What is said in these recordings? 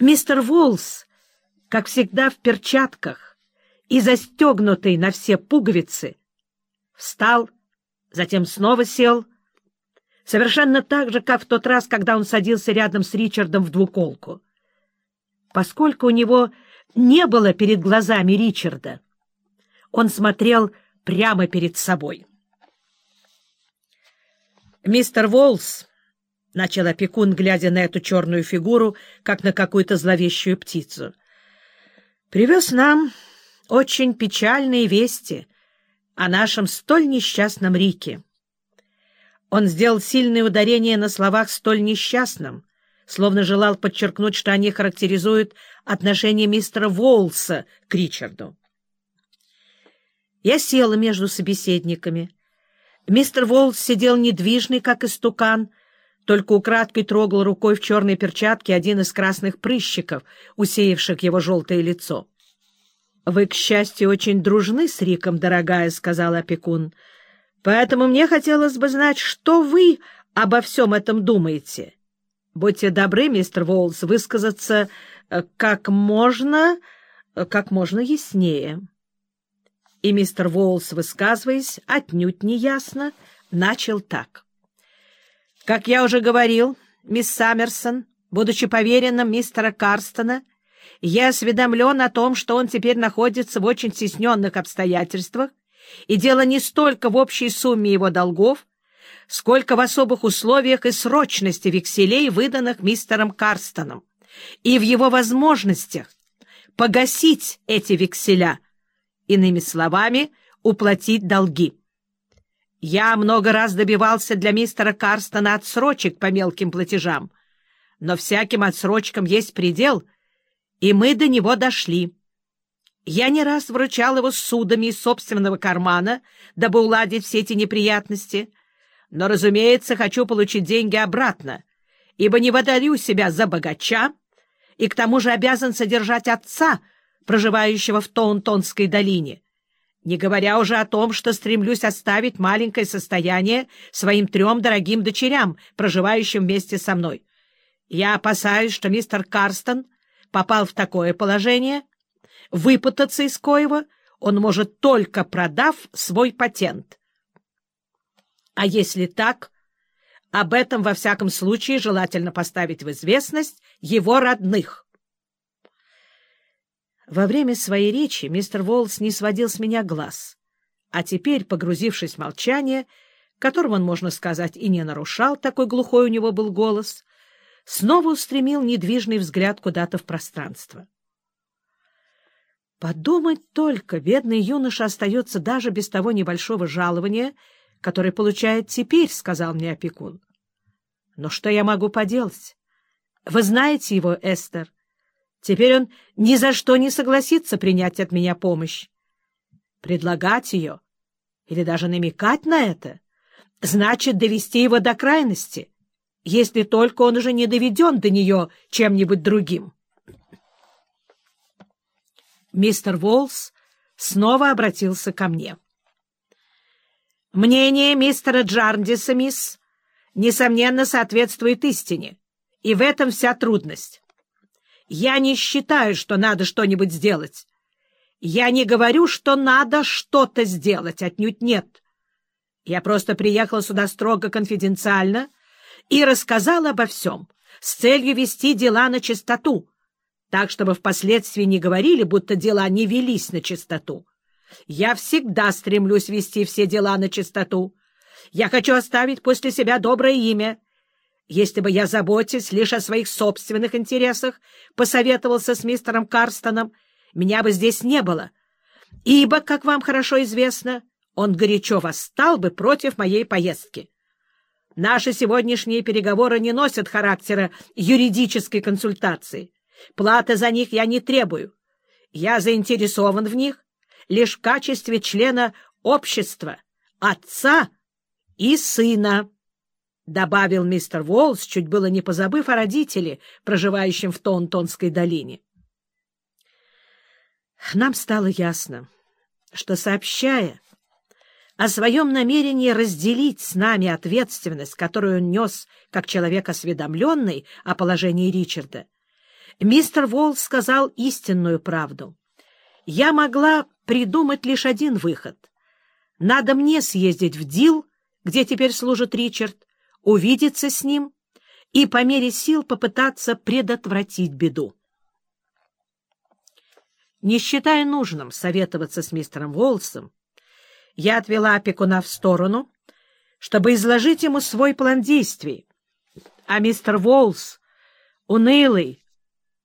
Мистер Волс, как всегда в перчатках и застегнутый на все пуговицы, встал, затем снова сел, совершенно так же, как в тот раз, когда он садился рядом с Ричардом в двуколку. Поскольку у него не было перед глазами Ричарда, он смотрел прямо перед собой. «Мистер Волс», — начал опекун, глядя на эту черную фигуру, как на какую-то зловещую птицу, — «привез нам очень печальные вести о нашем столь несчастном Рике». Он сделал сильное ударение на словах «столь несчастном», словно желал подчеркнуть, что они характеризуют отношение мистера Волса к Ричарду. Я села между собеседниками — Мистер Волс сидел недвижный, как истукан, только украдкой трогал рукой в черной перчатке один из красных прыщиков, усеявших его желтое лицо. — Вы, к счастью, очень дружны с Риком, дорогая, — сказал опекун. — Поэтому мне хотелось бы знать, что вы обо всем этом думаете. Будьте добры, мистер Волс, высказаться э, как можно, э, как можно яснее и мистер Волс, высказываясь, отнюдь неясно, начал так. «Как я уже говорил, мисс Саммерсон, будучи поверенным мистера Карстона, я осведомлен о том, что он теперь находится в очень стесненных обстоятельствах, и дело не столько в общей сумме его долгов, сколько в особых условиях и срочности векселей, выданных мистером Карстоном, и в его возможностях погасить эти векселя, Иными словами, уплатить долги. Я много раз добивался для мистера Карстона отсрочек по мелким платежам, но всяким отсрочкам есть предел, и мы до него дошли. Я не раз вручал его судами из собственного кармана, дабы уладить все эти неприятности, но, разумеется, хочу получить деньги обратно, ибо не выдарю себя за богача и к тому же обязан содержать отца — проживающего в Тоунтонской долине, не говоря уже о том, что стремлюсь оставить маленькое состояние своим трем дорогим дочерям, проживающим вместе со мной. Я опасаюсь, что мистер Карстон попал в такое положение, выпутаться из коего он может только продав свой патент. А если так, об этом во всяком случае желательно поставить в известность его родных. Во время своей речи мистер Волс не сводил с меня глаз, а теперь, погрузившись в молчание, которым он, можно сказать, и не нарушал, такой глухой у него был голос, снова устремил недвижный взгляд куда-то в пространство. Подумать только, бедный юноша остается даже без того небольшого жалования, которое получает теперь, — сказал мне опекун. Но что я могу поделать? Вы знаете его, Эстер. Теперь он ни за что не согласится принять от меня помощь. Предлагать ее или даже намекать на это значит довести его до крайности, если только он уже не доведен до нее чем-нибудь другим. Мистер Волс снова обратился ко мне. «Мнение мистера Джарндиса, мисс, несомненно, соответствует истине, и в этом вся трудность. Я не считаю, что надо что-нибудь сделать. Я не говорю, что надо что-то сделать, отнюдь нет. Я просто приехала сюда строго конфиденциально и рассказала обо всем с целью вести дела на чистоту, так, чтобы впоследствии не говорили, будто дела не велись на чистоту. Я всегда стремлюсь вести все дела на чистоту. Я хочу оставить после себя доброе имя, если бы я, заботясь лишь о своих собственных интересах, посоветовался с мистером Карстоном, меня бы здесь не было, ибо, как вам хорошо известно, он горячо восстал бы против моей поездки. Наши сегодняшние переговоры не носят характера юридической консультации. Платы за них я не требую. Я заинтересован в них лишь в качестве члена общества, отца и сына. — добавил мистер Уоллс, чуть было не позабыв о родителе, проживающем в Тонтонской долине. Нам стало ясно, что, сообщая о своем намерении разделить с нами ответственность, которую он нес как человек осведомленный о положении Ричарда, Мистер Волл сказал истинную правду. Я могла придумать лишь один выход. Надо мне съездить в Дил, где теперь служит Ричард, увидеться с ним и по мере сил попытаться предотвратить беду. Не считая нужным советоваться с мистером Волсом, я отвела опекуна в сторону, чтобы изложить ему свой план действий. А мистер Волс, унылый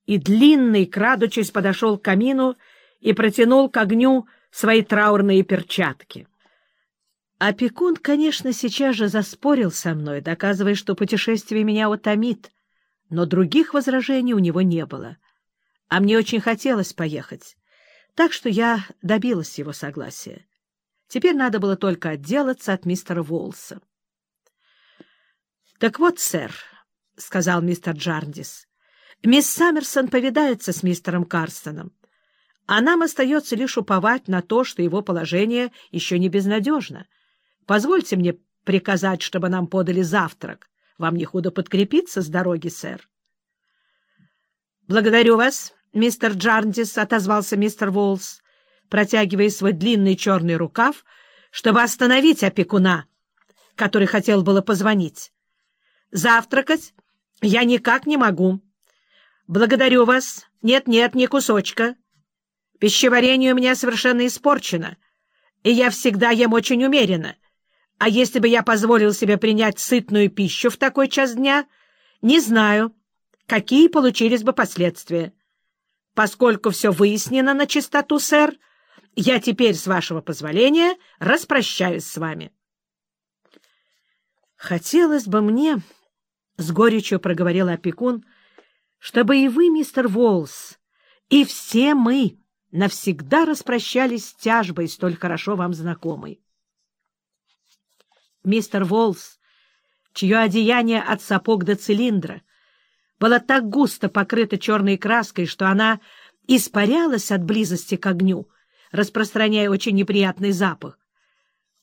и длинный, крадучись, подошел к камину и протянул к огню свои траурные перчатки. Опекун, конечно, сейчас же заспорил со мной, доказывая, что путешествие меня утомит, но других возражений у него не было. А мне очень хотелось поехать, так что я добилась его согласия. Теперь надо было только отделаться от мистера Волса. — Так вот, сэр, — сказал мистер Джарндис, — мисс Саммерсон повидается с мистером Карстоном, а нам остается лишь уповать на то, что его положение еще не безнадежно. Позвольте мне приказать, чтобы нам подали завтрак. Вам не худо подкрепиться с дороги, сэр. — Благодарю вас, мистер Джарндис, — отозвался мистер Волс протягивая свой длинный черный рукав, чтобы остановить опекуна, который хотел было позвонить. «Завтракать я никак не могу. Благодарю вас. Нет-нет, ни кусочка. Пищеварение у меня совершенно испорчено, и я всегда ем очень умеренно. А если бы я позволил себе принять сытную пищу в такой час дня, не знаю, какие получились бы последствия. Поскольку все выяснено на чистоту, сэр, — я теперь, с вашего позволения, распрощаюсь с вами. Хотелось бы мне, — с горечью проговорил опекун, — чтобы и вы, мистер Волс, и все мы навсегда распрощались с тяжбой, столь хорошо вам знакомой. Мистер Волс, чье одеяние от сапог до цилиндра было так густо покрыто черной краской, что она испарялась от близости к огню, — распространяя очень неприятный запах.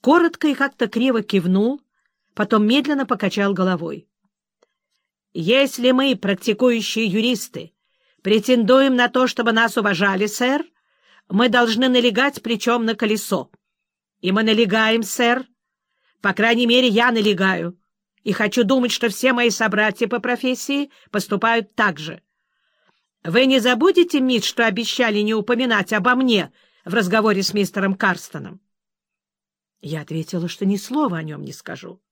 Коротко и как-то криво кивнул, потом медленно покачал головой. «Если мы, практикующие юристы, претендуем на то, чтобы нас уважали, сэр, мы должны налегать плечом на колесо. И мы налегаем, сэр. По крайней мере, я налегаю. И хочу думать, что все мои собратья по профессии поступают так же. Вы не забудете, Мит, что обещали не упоминать обо мне — в разговоре с мистером Карстоном? Я ответила, что ни слова о нем не скажу.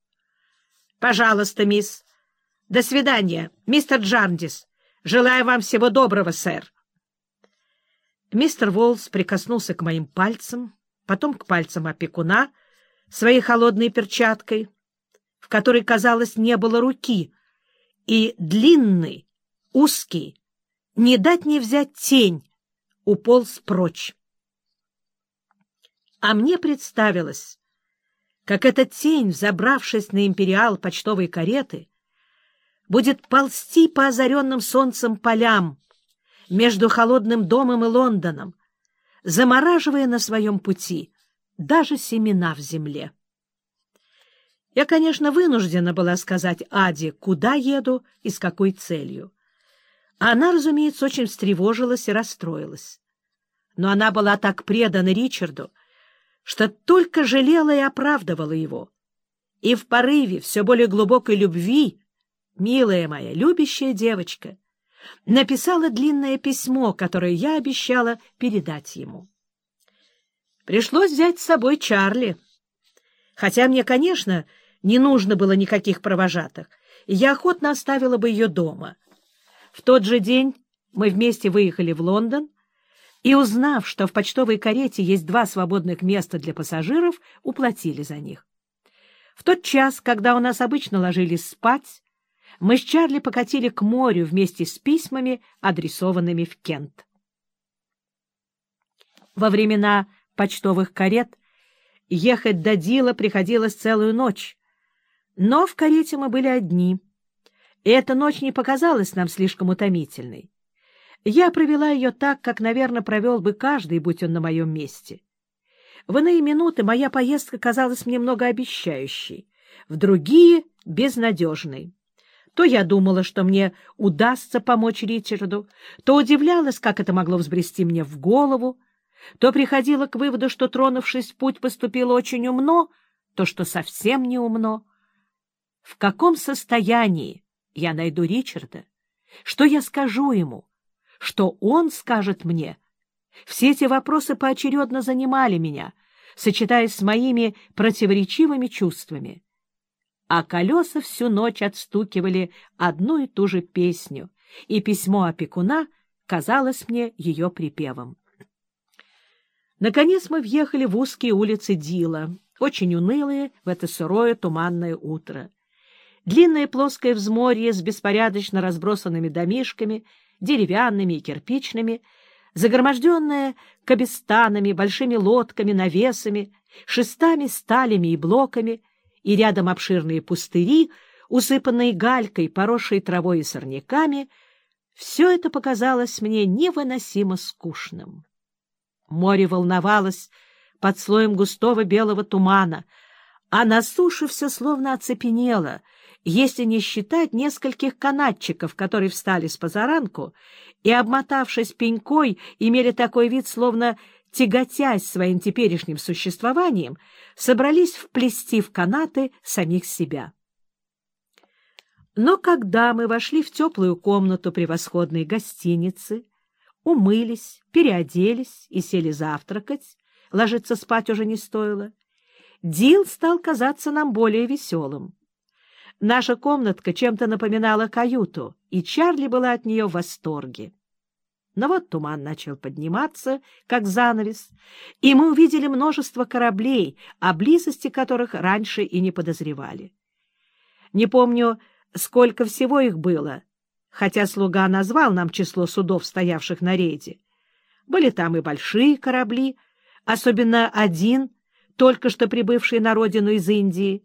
— Пожалуйста, мисс. До свидания, мистер Джарндис. Желаю вам всего доброго, сэр. Мистер Волс прикоснулся к моим пальцам, потом к пальцам опекуна своей холодной перчаткой, в которой, казалось, не было руки, и длинный, узкий, не дать не взять тень, уполз прочь. А мне представилось, как эта тень, взобравшись на империал почтовой кареты, будет ползти по озаренным солнцем полям между холодным домом и Лондоном, замораживая на своем пути даже семена в земле. Я, конечно, вынуждена была сказать Аде, куда еду и с какой целью. Она, разумеется, очень встревожилась и расстроилась. Но она была так предана Ричарду, что только жалела и оправдывала его. И в порыве все более глубокой любви, милая моя, любящая девочка, написала длинное письмо, которое я обещала передать ему. Пришлось взять с собой Чарли. Хотя мне, конечно, не нужно было никаких провожатых, и я охотно оставила бы ее дома. В тот же день мы вместе выехали в Лондон, и, узнав, что в почтовой карете есть два свободных места для пассажиров, уплатили за них. В тот час, когда у нас обычно ложились спать, мы с Чарли покатили к морю вместе с письмами, адресованными в Кент. Во времена почтовых карет ехать до Дила приходилось целую ночь, но в карете мы были одни, и эта ночь не показалась нам слишком утомительной. Я провела ее так, как, наверное, провел бы каждый, будь он на моем месте. В иные минуты моя поездка казалась мне многообещающей, в другие — безнадежной. То я думала, что мне удастся помочь Ричарду, то удивлялась, как это могло взбрести мне в голову, то приходила к выводу, что, тронувшись в путь, поступила очень умно, то, что совсем не умно. В каком состоянии я найду Ричарда? Что я скажу ему? Что он скажет мне? Все эти вопросы поочередно занимали меня, сочетаясь с моими противоречивыми чувствами а колеса всю ночь отстукивали одну и ту же песню, и письмо опекуна казалось мне ее припевом. Наконец мы въехали в узкие улицы Дила, очень унылые в это сырое туманное утро. Длинное плоское взморье с беспорядочно разбросанными домишками, деревянными и кирпичными, загроможденное кабестанами, большими лодками, навесами, шестами, сталями и блоками — и рядом обширные пустыри, усыпанные галькой, поросшей травой и сорняками, все это показалось мне невыносимо скучным. Море волновалось под слоем густого белого тумана, а на суше все словно оцепенело, если не считать нескольких канатчиков, которые встали с позаранку и, обмотавшись пенькой, имели такой вид, словно тяготясь своим теперешним существованием, собрались вплести в канаты самих себя. Но когда мы вошли в теплую комнату превосходной гостиницы, умылись, переоделись и сели завтракать, ложиться спать уже не стоило, Дил стал казаться нам более веселым. Наша комнатка чем-то напоминала каюту, и Чарли была от нее в восторге. Но вот туман начал подниматься, как занавес, и мы увидели множество кораблей, о близости которых раньше и не подозревали. Не помню, сколько всего их было, хотя слуга назвал нам число судов, стоявших на рейде. Были там и большие корабли, особенно один, только что прибывший на родину из Индии.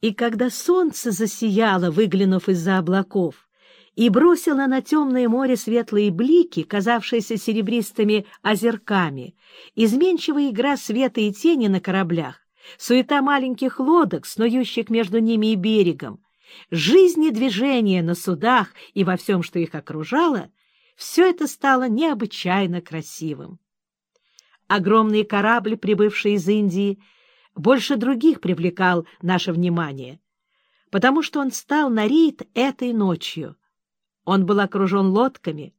И когда солнце засияло, выглянув из-за облаков, и бросила на темное море светлые блики, казавшиеся серебристыми озерками, изменчивая игра света и тени на кораблях, суета маленьких лодок, снующих между ними и берегом, жизнь и движение на судах и во всем, что их окружало, все это стало необычайно красивым. Огромный корабль, прибывший из Индии, больше других привлекал наше внимание, потому что он стал на рейд этой ночью — он был окружен лодками,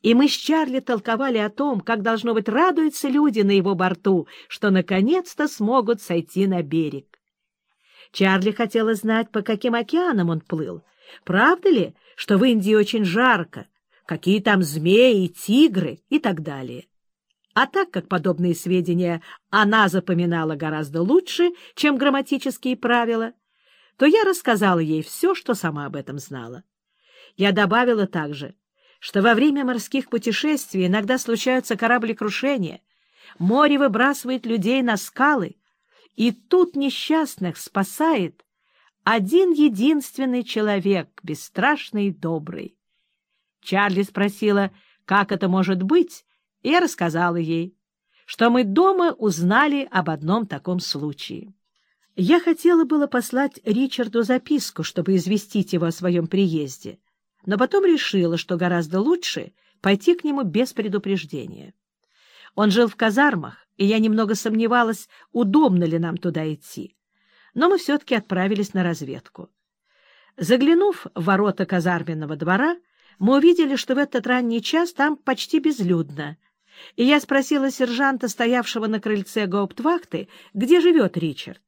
и мы с Чарли толковали о том, как, должно быть, радуются люди на его борту, что наконец-то смогут сойти на берег. Чарли хотела знать, по каким океанам он плыл. Правда ли, что в Индии очень жарко, какие там змеи, тигры и так далее. А так как подобные сведения она запоминала гораздо лучше, чем грамматические правила, то я рассказала ей все, что сама об этом знала. Я добавила также, что во время морских путешествий иногда случаются кораблекрушения, море выбрасывает людей на скалы, и тут несчастных спасает один единственный человек, бесстрашный и добрый. Чарли спросила, как это может быть, и я рассказала ей, что мы дома узнали об одном таком случае. Я хотела было послать Ричарду записку, чтобы известить его о своем приезде, но потом решила, что гораздо лучше пойти к нему без предупреждения. Он жил в казармах, и я немного сомневалась, удобно ли нам туда идти. Но мы все-таки отправились на разведку. Заглянув в ворота казарменного двора, мы увидели, что в этот ранний час там почти безлюдно, и я спросила сержанта, стоявшего на крыльце гауптвахты, где живет Ричард.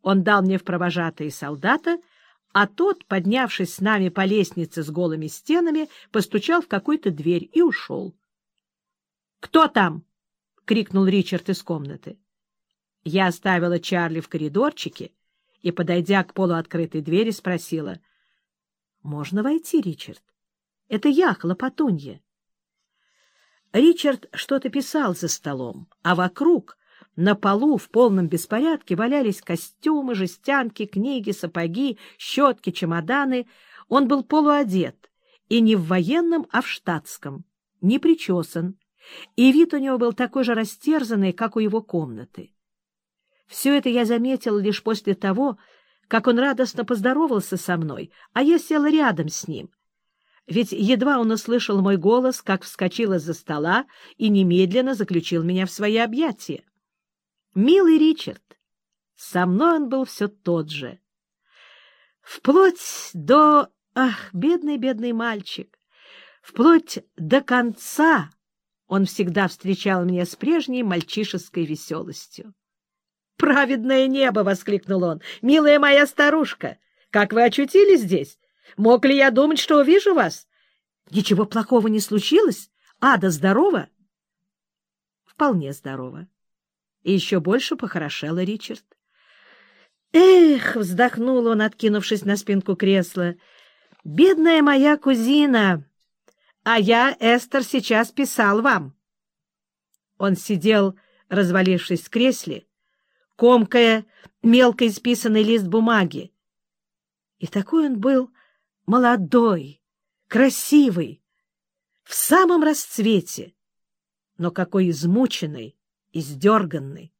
Он дал мне в провожатые солдата — а тот, поднявшись с нами по лестнице с голыми стенами, постучал в какую-то дверь и ушел. — Кто там? — крикнул Ричард из комнаты. Я оставила Чарли в коридорчике и, подойдя к полуоткрытой двери, спросила. — Можно войти, Ричард? Это я, хлопотунья. Ричард что-то писал за столом, а вокруг на полу в полном беспорядке валялись костюмы, жестянки, книги, сапоги, щетки, чемоданы. Он был полуодет, и не в военном, а в штатском, не причесан, и вид у него был такой же растерзанный, как у его комнаты. Все это я заметил лишь после того, как он радостно поздоровался со мной, а я села рядом с ним. Ведь едва он услышал мой голос, как вскочил из-за стола и немедленно заключил меня в свои объятия. Милый Ричард, со мной он был все тот же. Вплоть до... Ах, бедный-бедный мальчик! Вплоть до конца он всегда встречал меня с прежней мальчишеской веселостью. «Праведное небо!» — воскликнул он. «Милая моя старушка! Как вы очутились здесь? Мог ли я думать, что увижу вас? Ничего плохого не случилось? Ада здорова?» «Вполне здорова». И еще больше похорошела Ричард. «Эх!» — вздохнул он, откинувшись на спинку кресла. «Бедная моя кузина! А я, Эстер, сейчас писал вам». Он сидел, развалившись в кресле, комкая мелко исписанный лист бумаги. И такой он был молодой, красивый, в самом расцвете, но какой измученный, издерганный.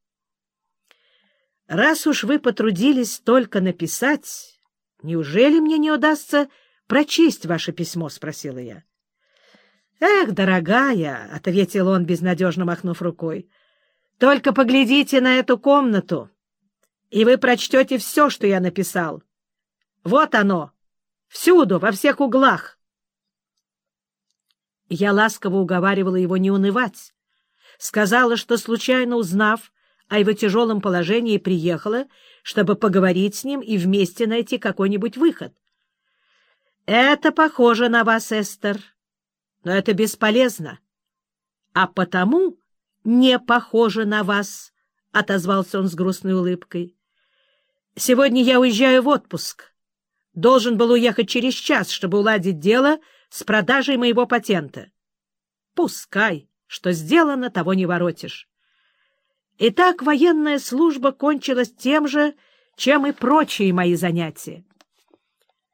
Раз уж вы потрудились только написать, неужели мне не удастся прочесть ваше письмо? — спросила я. — Эх, дорогая, — ответил он, безнадежно махнув рукой, — только поглядите на эту комнату, и вы прочтете все, что я написал. Вот оно, всюду, во всех углах. Я ласково уговаривала его не унывать, сказала, что, случайно узнав, о его тяжелом положении приехала, чтобы поговорить с ним и вместе найти какой-нибудь выход. «Это похоже на вас, Эстер, но это бесполезно. А потому не похоже на вас», — отозвался он с грустной улыбкой. «Сегодня я уезжаю в отпуск. Должен был уехать через час, чтобы уладить дело с продажей моего патента. Пускай, что сделано, того не воротишь. Итак, военная служба кончилась тем же, чем и прочие мои занятия.